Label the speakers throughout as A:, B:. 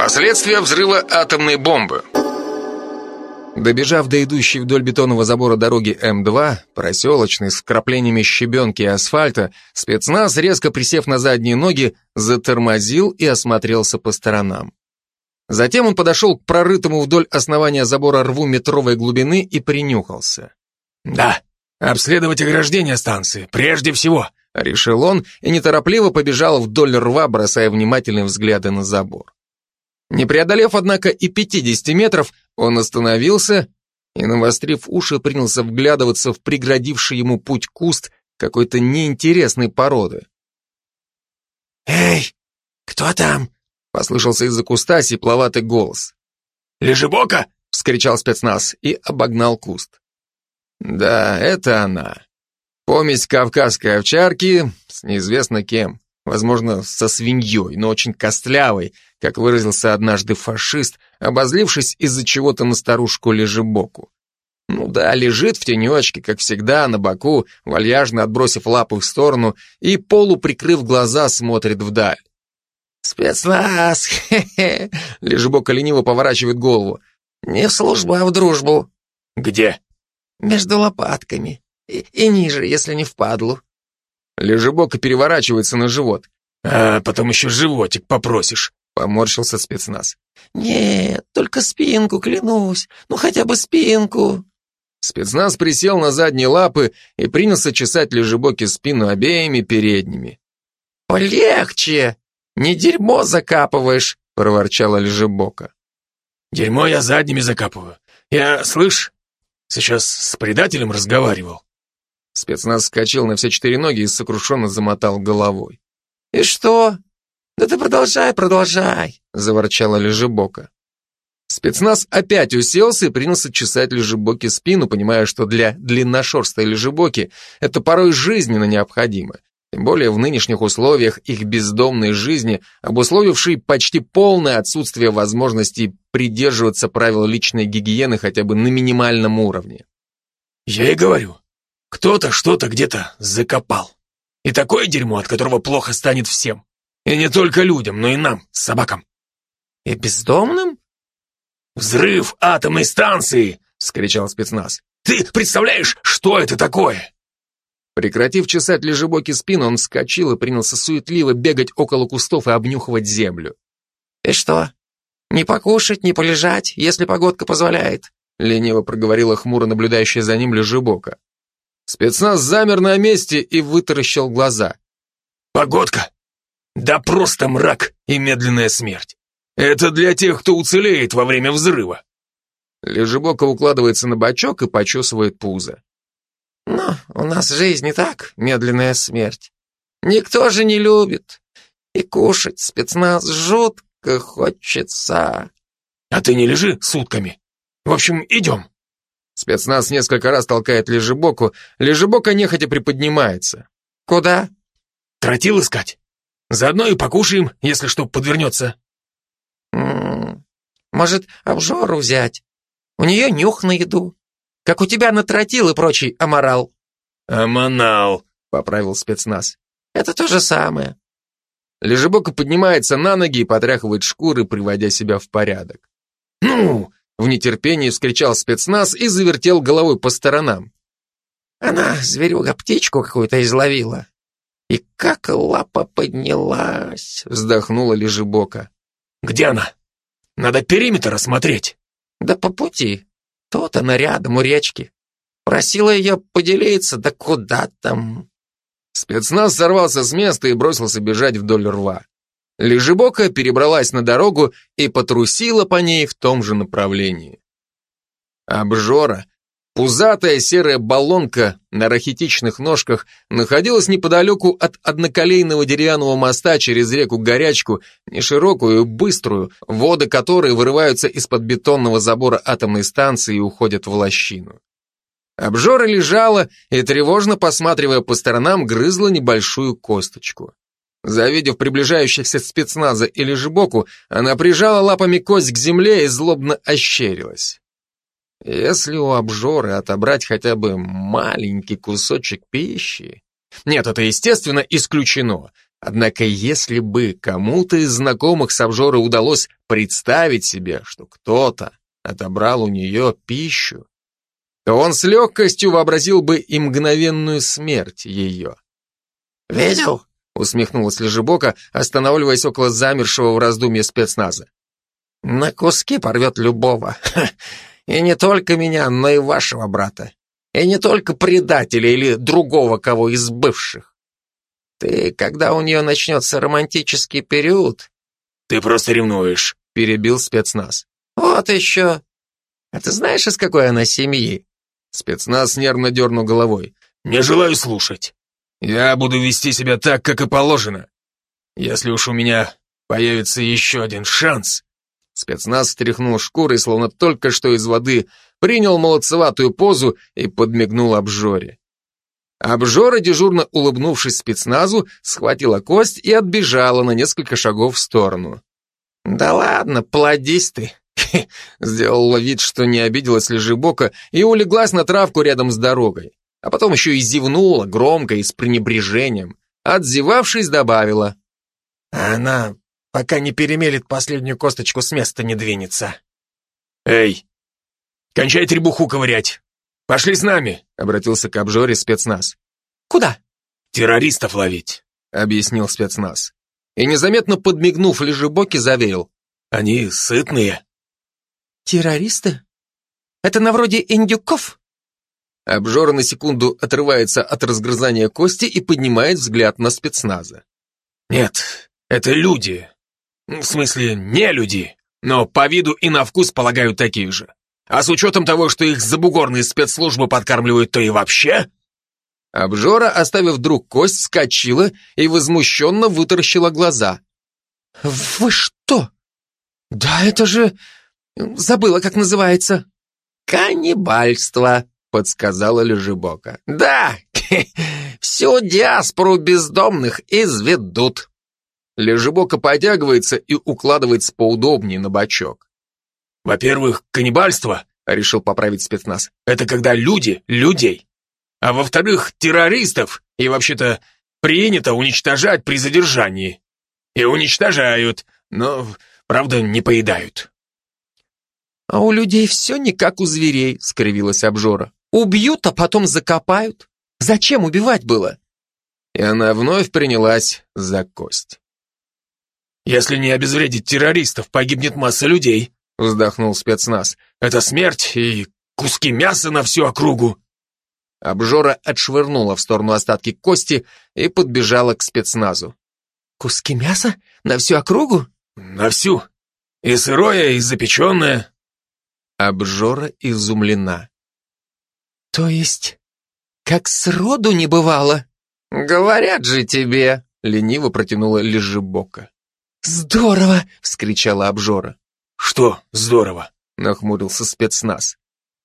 A: Последствия взрыва атомной бомбы. Добежав до идущей вдоль бетонного забора дороги М2, проселочной, с вкраплениями щебенки и асфальта, спецназ, резко присев на задние ноги, затормозил и осмотрелся по сторонам. Затем он подошел к прорытому вдоль основания забора рву метровой глубины и принюхался.
B: «Да, обследовать ограждение станции, прежде всего», —
A: решил он и неторопливо побежал вдоль рва, бросая внимательные взгляды на забор. Не преодолев, однако, и 50 метров, он остановился и, навострив уши, принялся вглядываться в преградивший ему путь куст какой-то неинтересной породы.
B: «Эй, кто там?»
A: Послышался из-за куста сипловатый голос.
B: «Лежебока!»
A: — вскричал спецназ и обогнал куст. Да, это она. Помесь кавказской овчарки с неизвестно кем. Возможно, со свиньей, но очень костлявой, как выразился однажды фашист, обозлившись из-за чего-то на старушку Лежебоку. Ну да, лежит в тенечке, как всегда, на боку, вальяжно отбросив лапы в сторону и, полуприкрыв глаза, смотрит вдаль.
B: «Спецназ! Хе-хе!»
A: Лежебока лениво поворачивает голову.
B: «Не в службу, а в дружбу».
A: «Где?»
B: «Между лопатками. И, и ниже, если не впадлу».
A: Лежебока переворачивается на живот.
B: «А потом еще животик попросишь», —
A: поморщился спецназ.
B: «Нет, только спинку, клянусь. Ну, хотя бы спинку».
A: Спецназ присел на задние лапы и принялся чесать лежебоки спину обеими передними.
B: «Полегче!» «Не дерьмо закапываешь», — проворчала Лежебока.
C: «Дерьмо я задними закапываю. Я, слышь, сейчас с предателем разговаривал».
A: Спецназ вскочил на все четыре ноги и сокрушенно замотал головой.
B: «И что? Да ты продолжай, продолжай», — заворчала Лежебока.
A: Спецназ опять уселся и принялся чесать лежебоки спину, понимая, что для длинношерстой лежебоки это порой жизненно необходимо. Тем более в нынешних условиях их бездомной жизни, обусловившей почти полное отсутствие возможности придерживаться правил личной гигиены хотя бы на минимальном уровне.
C: Я и говорю, кто-то что-то где-то закопал. И такое дерьмо, от которого плохо станет всем. И не только людям, но и нам, собакам.
B: И бездомным?
C: Взрыв атомной станции! — скричал спецназ. «Ты представляешь, что это такое?»
A: Прекратив чесать лежебоки спину, он вскочил и принялся суетливо бегать около кустов и обнюхивать землю.
B: «И что, не покушать, не полежать, если погодка позволяет?»
A: лениво проговорила хмуро наблюдающая за ним лежебока. Спецназ замер на месте и вытаращил глаза.
C: «Погодка? Да просто мрак и медленная смерть. Это для тех, кто уцелеет во время взрыва».
A: Лежебока укладывается на бочок и почесывает пузо.
B: Но у нас жизнь не так, медленная смерть. Никто же не любит. И кушать спецназ жутко хочется.
C: А ты не лежи сутками. В общем, идем.
A: Спецназ несколько раз толкает лежебоку, лежебока нехотя приподнимается.
B: Куда?
C: Тротил искать. Заодно и покушаем, если что подвернется.
B: М -м, может, обжору взять? У нее нюх на еду как у тебя на тротил и прочий аморал».
C: «Амонал», —
A: поправил спецназ.
B: «Это то же самое».
A: Лежебока поднимается на ноги и потряхивает шкуры, приводя себя в порядок.
C: «Ну!»
A: — в нетерпении вскричал спецназ и завертел головой по сторонам.
B: Она, зверюга, птичку какую-то изловила. И как лапа поднялась, вздохнула Лежебока.
C: Где она? Надо периметр осмотреть.
B: Да по пути. Тут она рядом, у речки. Просила ее поделиться, да куда там.
A: Спецназ сорвался с места и бросился бежать вдоль рва. Лежебока перебралась на дорогу и потрусила по ней в том же направлении. Обжора, пузатая серая баллонка на рахитичных ножках, находилась неподалеку от одноколейного деревянного моста через реку Горячку, неширокую быструю, воды которой вырываются из-под бетонного забора атомной станции и уходят в лощину. Обжора лежала и, тревожно посматривая по сторонам, грызла небольшую косточку. Завидев приближающихся спецназа или жбоку, она прижала лапами кость к земле и злобно ощерилась. Если у обжоры отобрать хотя бы маленький кусочек пищи... Нет, это, естественно, исключено. Однако если бы кому-то из знакомых с обжорой удалось представить себе, что кто-то отобрал у нее пищу, то он с легкостью вообразил бы и мгновенную смерть ее.
B: «Видел?» — усмехнулась Лежебока, останавливаясь около замершего в раздумье спецназа. «На куски порвет любого. И не только меня, но и вашего брата. И не только предателя или другого кого из бывших. Ты, когда у нее начнется романтический период...
C: Ты просто ревнуешь,
B: перебил спецназ. Вот еще. А ты знаешь, из какой она семьи?
A: Спецназ нервно дернул головой.
C: Не желаю слушать. Я буду вести себя так, как и положено. Если уж у меня появится еще один шанс...
A: Спецназ стряхнул шкурой, словно только что из воды, принял молодцеватую позу и подмигнул обжоре. Обжора, дежурно улыбнувшись спецназу, схватила кость и отбежала на несколько шагов в сторону.
B: «Да ладно, плодись ты!»
A: Сделала вид, что не обиделась лежебока и улеглась на травку рядом с дорогой. А потом еще и зевнула, громко и с пренебрежением. Отзевавшись, добавила.
B: «Она, пока не перемелет последнюю косточку, с места не двинется».
C: «Эй, кончай требуху ковырять! «Пошли с нами», —
A: обратился к обжоре спецназ.
B: «Куда?»
C: «Террористов ловить», —
A: объяснил спецназ. И незаметно подмигнув лежебоки, заверил.
C: «Они сытные».
B: «Террористы? Это на вроде индюков?»
A: Обжора на секунду отрывается от разгрызания кости и поднимает взгляд на спецназа.
C: «Нет, это люди. В смысле, не люди, но по виду и на вкус, полагаю, такие же. А с учетом того, что их забугорные спецслужбы подкармливают, то и вообще...»
A: Обжора, оставив вдруг кость, скочила и возмущенно вытаращила глаза.
B: «Вы что? Да это же... Забыла, как называется». «Каннибальство», — подсказала Лежебока. «Да, всю диаспору бездомных изведут».
A: Лежебока подтягивается и укладывается поудобнее на бочок.
C: Во-первых, каннибальство, решил поправить спецназ, это когда люди людей. А во-вторых, террористов, и вообще-то принято уничтожать при задержании. И уничтожают, но, правда, не поедают.
B: А у людей все не как у зверей, скривилась обжора. Убьют, а потом закопают. Зачем убивать было?
A: И она вновь принялась за кость.
C: Если не обезвредить террористов, погибнет масса людей,
A: вздохнул спецназ.
C: «Это смерть и куски мяса на всю округу!»
A: Обжора отшвырнула в сторону остатки кости и подбежала к спецназу.
B: «Куски мяса? На всю округу?»
C: «На всю. И сырое, и запеченное».
A: Обжора изумлена.
B: «То есть, как сроду не бывало?»
A: «Говорят же тебе!» — лениво протянула Лежебока.
B: «Здорово!» — вскричала обжора.
C: «Что здорово?»
A: — нахмурился спецназ.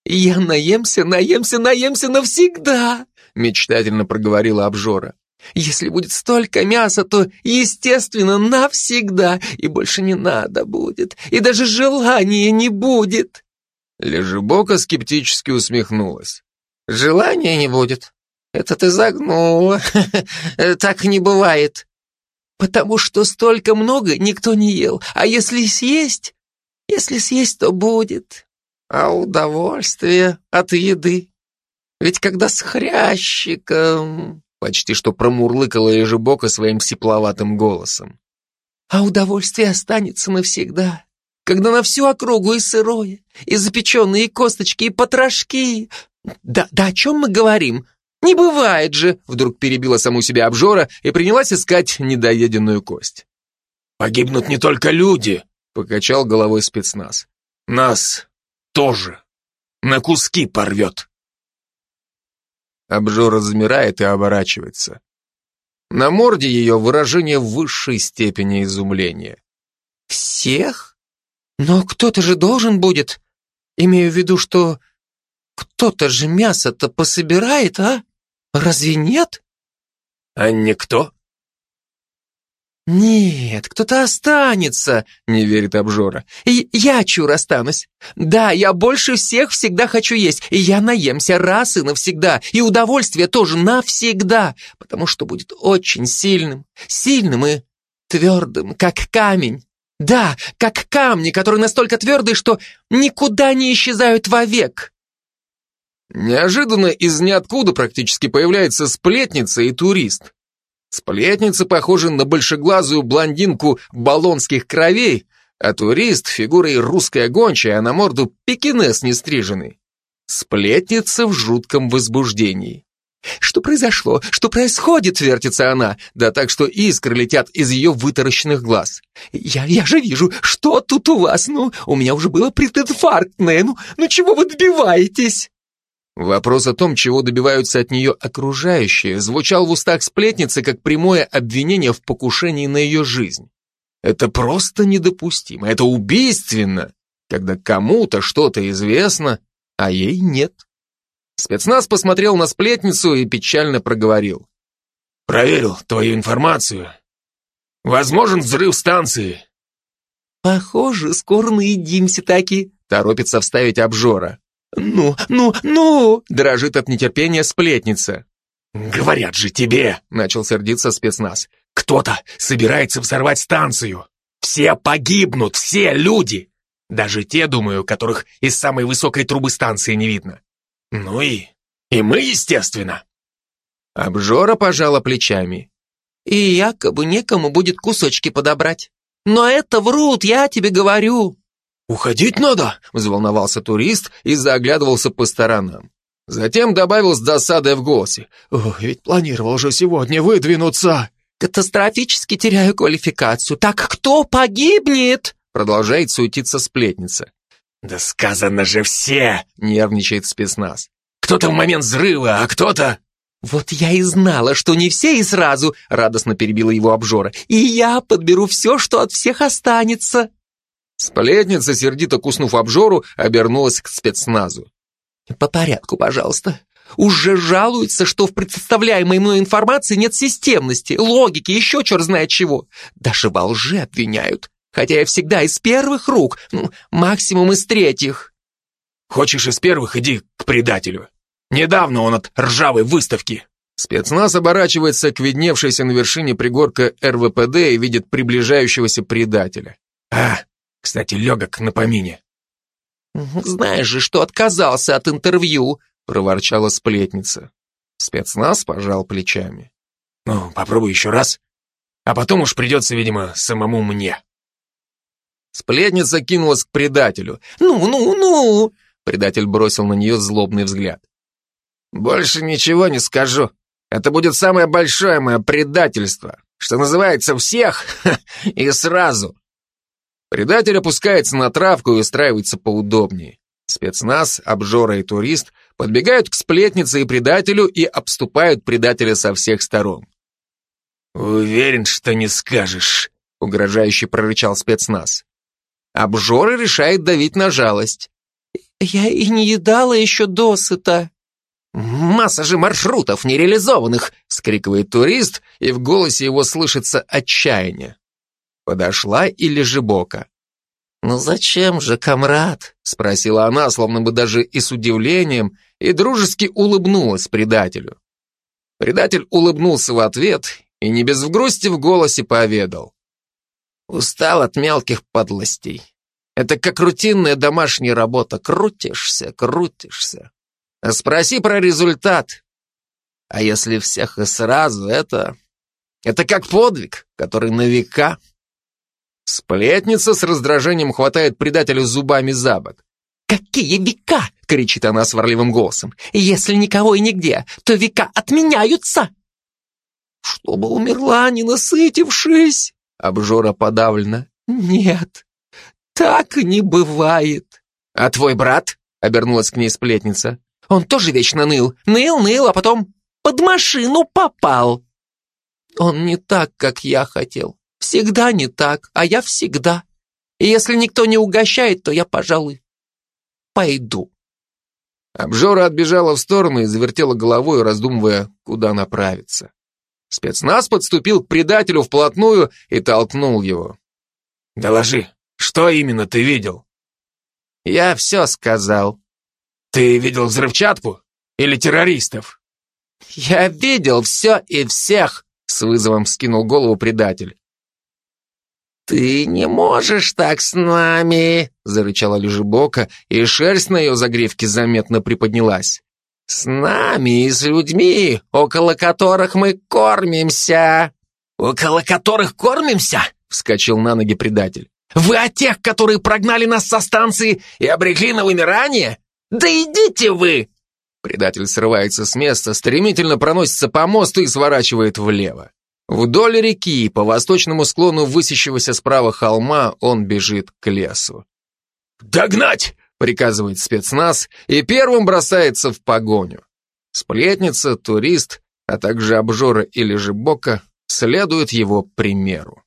B: «Я наемся, наемся, наемся навсегда!» — мечтательно проговорила обжора. «Если будет столько мяса, то, естественно, навсегда, и больше не надо будет, и даже желания не будет!»
A: Лежебока скептически усмехнулась.
B: «Желания не будет? Это ты загнула. Так не бывает. Потому что столько много никто не ел, а если съесть, если съесть, то будет. А удовольствие от еды. Ведь когда с хрящиком...
A: Почти что промурлыкала ежебока своим сипловатым голосом.
B: А удовольствие останется навсегда. Когда на всю округу и сырое, и запеченные косточки, и потрошки. Да, да о чем мы говорим? Не бывает же, вдруг перебила саму себя обжора и принялась искать недоеденную кость.
C: Погибнут не только люди,
A: Покачал головой спецназ.
C: Нас тоже на куски порвет.
A: Обжора замирает и оборачивается. На морде ее выражение высшей степени изумления.
B: «Всех? Но кто-то же должен будет. Имею в виду, что кто-то же мясо-то пособирает, а? Разве нет?»
C: «А никто?»
B: «Нет, кто-то останется», — не верит обжора. И «Я чур останусь. Да, я больше всех всегда хочу есть, и я наемся раз и навсегда, и удовольствие тоже навсегда, потому что будет очень сильным, сильным и твердым, как камень. Да, как камни, которые настолько твердые, что никуда не исчезают вовек».
A: Неожиданно из ниоткуда практически появляется сплетница и турист. Сплетница похожа на большеглазую блондинку баллонских кровей, а турист фигурой русская гончая, а на морду пекинес нестриженный. Сплетница в жутком возбуждении.
B: «Что произошло? Что происходит?» — вертится она, да так, что искры летят из ее вытаращенных глаз. «Я, я же вижу, что тут у вас? Ну, у меня уже было прединфарктное. Ну, ну чего вы добиваетесь?»
A: Вопрос о том, чего добиваются от нее окружающие, звучал в устах сплетницы как прямое обвинение в покушении на ее жизнь. Это просто недопустимо, это убийственно, когда кому-то что-то известно, а ей нет. Спецназ посмотрел на сплетницу и печально проговорил.
C: «Проверил твою информацию. Возможен взрыв станции».
B: «Похоже, скоро наедимся таки», — торопится вставить обжора. «Ну, ну, ну!» – дрожит от нетерпения сплетница.
C: «Говорят же тебе!» – начал сердиться спецназ. «Кто-то собирается взорвать станцию! Все погибнут, все люди! Даже те, думаю, которых из самой высокой трубы станции не видно. Ну и... и мы, естественно!»
A: Обжора пожала плечами.
B: «И якобы некому будет кусочки подобрать. Но это врут, я тебе говорю!»
A: «Уходить надо?» — взволновался турист и заглядывался по сторонам. Затем добавил с досадой в голосе. «Ох, ведь планировал же сегодня выдвинуться!»
B: «Катастрофически теряю квалификацию. Так кто погибнет?»
A: Продолжает суетиться сплетница.
C: «Да сказано же все!»
A: — нервничает спецназ.
C: «Кто-то в момент взрыва, а кто-то...»
B: «Вот я и знала, что не все и сразу!» — радостно перебила его обжора. «И я подберу все, что от всех останется!»
A: Сплетница, сердито куснув обжору, обернулась к спецназу.
B: «По порядку, пожалуйста. Уже жалуются, что в представляемой мной информации нет системности, логики, еще черт знает чего. Даже во лжи обвиняют. Хотя я всегда из первых рук, ну, максимум из третьих».
C: «Хочешь из первых, иди к предателю. Недавно он от ржавой выставки».
A: Спецназ оборачивается к видневшейся на вершине пригорка РВПД и видит приближающегося предателя.
C: «А, кстати, легок на помине.
B: «Знаешь же, что отказался от интервью», — проворчала сплетница.
A: Спецназ пожал плечами.
C: «Ну, попробуй еще раз. А потом уж придется, видимо, самому мне».
A: Сплетница кинулась к предателю.
B: «Ну, ну, ну!»
A: Предатель бросил на нее злобный взгляд. «Больше ничего не скажу. Это будет самое большое мое предательство, что называется всех и сразу. Предатель опускается на травку и устраивается поудобнее. Спецназ, обжора и турист подбегают к сплетнице и предателю и обступают предателя со всех сторон.
C: «Уверен, что не скажешь», — угрожающе прорычал спецназ.
A: Обжора решает давить на жалость.
B: «Я и не едала еще досыта».
A: «Масса же маршрутов нереализованных!» — скрикивает турист, и в голосе его слышится отчаяние. Подошла и Лежебока.
B: «Ну зачем же, комрад?»
A: — спросила она, словно бы даже и с удивлением, и дружески улыбнулась предателю. Предатель улыбнулся в ответ и не без грусти в голосе поведал. «Устал от мелких подлостей. Это как рутинная домашняя работа. Крутишься, крутишься. А спроси про результат. А если всех и сразу, это... Это как подвиг, который на века...» Сплетница с раздражением хватает предателя зубами за бок.
B: «Какие века?» — кричит она сварливым голосом. «Если никого и нигде, то века отменяются!» «Чтобы умерла, не насытившись!» — обжора подавлена. «Нет, так не бывает!»
A: «А твой брат?» — обернулась к ней сплетница.
B: «Он тоже вечно ныл. Ныл, ныл, а потом под машину попал!» «Он не так, как я хотел. Всегда не так, а я всегда. И если никто не угощает, то я, пожалуй, пойду.
A: Обжора отбежала в сторону и завертела головой, раздумывая, куда направиться. Спецназ подступил к предателю вплотную и толкнул его.
C: «Доложи, что именно ты видел?»
B: «Я все сказал».
C: «Ты видел взрывчатку или террористов?»
B: «Я видел все и всех», — с вызовом скинул голову предатель. «Ты не можешь так с нами!» — зарычала Лежебока, и шерсть на ее загривке заметно приподнялась. «С нами и с людьми, около которых мы кормимся!»
C: «Около которых кормимся?» — вскочил на ноги предатель. «Вы о тех, которые прогнали нас со станции и обрекли на вымирание? Да идите вы!»
A: Предатель срывается с места, стремительно проносится по мосту и сворачивает влево. Вдоль реки, по восточному склону высящегося справа холма, он бежит к лесу.
C: «Догнать!»
A: — приказывает спецназ и первым бросается в погоню. Сплетница, турист, а также обжора или же бока следуют его примеру.